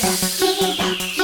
ドッキ